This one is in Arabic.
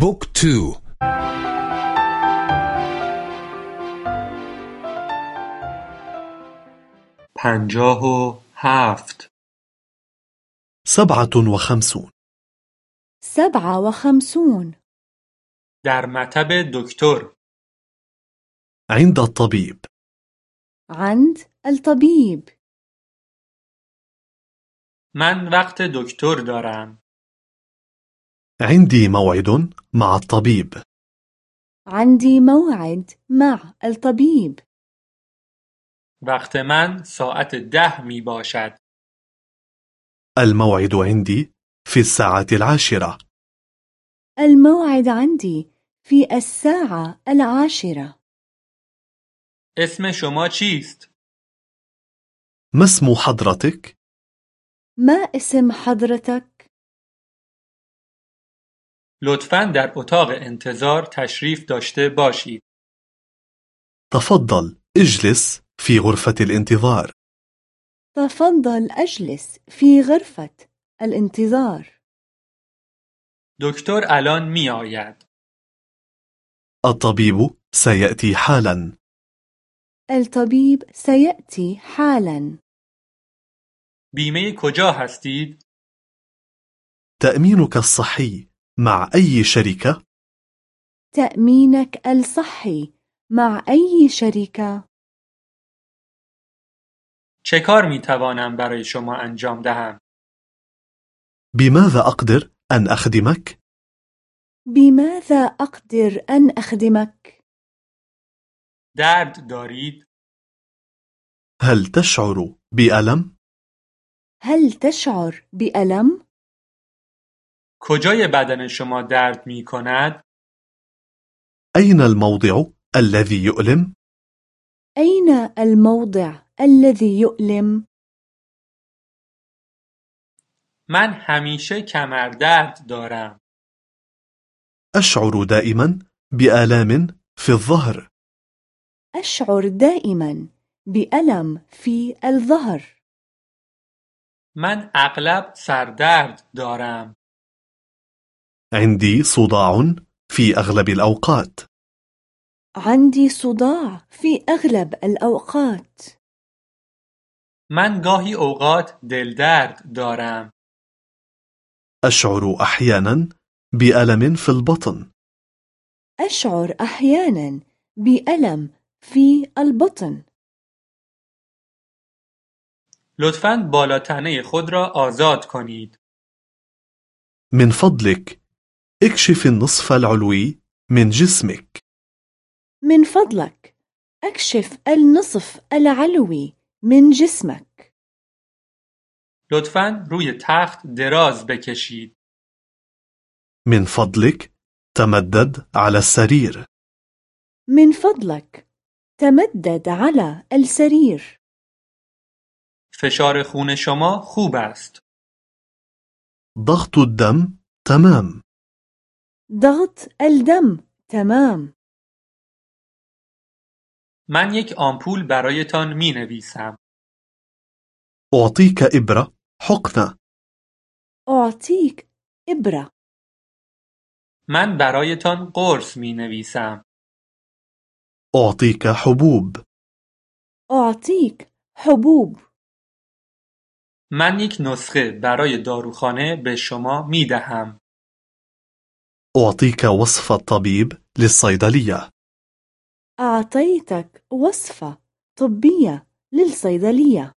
book two. پنجاه و هفت. سبعة وخمسون. سبعة وخمسون. در مطب دکتر. عند الطبيب. عند الطبيب. من وقت دکتر دارم. عندي موعد مع الطبيب عندي موعد مع الطبيب وقت من ساعت ده می باشد الموعد عندي في الساعة العاشرة الموعد عندي في الساعة العاشرة اسم شما چیست؟ ما اسم حضرتك؟ ما اسم حضرتك؟ لطفا در اتاق انتظار تشریف داشته باشید. تفضل اجلس في غرفة الانتظار تفضل أجلس في غرفة الانتظار دکتر الان می آید. الطبيب سيأتي حالا الطبيب سيأتي حالا بیمه کجا هستید؟ تأمينك الصحي مع أي شركة؟ تأمينك الصحي مع أي شركة؟ چه کار می توانم برای شما انجام دهم؟ بماذا أقدر أن أخدمك؟ بماذا أقدر أن أخدمك؟ درد دارید؟ هل تشعر بألم؟ هل تشعر بألم؟ کجای بدن شما درد می کند؟ أين الموضع الذي يؤلم؟ أين الموضع الذي يؤلم؟ من همیشه کمردرد دارم. أشعر دائما بآلام في الظهر أشعر دائما بألم في الظهر من اغلب سردرد دارم. عندي صداع في أغلب الأوقات عندي صداع في أغلب الأوقات من گاهی اوقات دلدرد دارم. أشعر أحيانا بألم في البطن أشعر أحيانا بألم في البطن لطفا بالاتنه خود را آزاد کنید. من فضلك اكشف النصف العلوي من جسمك. من فضلك أكشف النصف العلوي من جسمك. لطفا روی تخت دراز بکشید. من فضلك تمدد على السرير. من فضلك تمدد على السرير. فشار خون شما خوب است. ضغط الدم تمام. ضغط الدم تمام من یک آمپول برایتان می نویسم. أعطيك إبرة حقنة أعطيك إبرة من برایتان قرص می نویسم. أعطيك حبوب أعطيك حبوب من یک نسخه برای داروخانه به شما می دهم. أعطيك وصف الطبيب للصيدلية. أعطيتك وصفة طبية للصيدلية.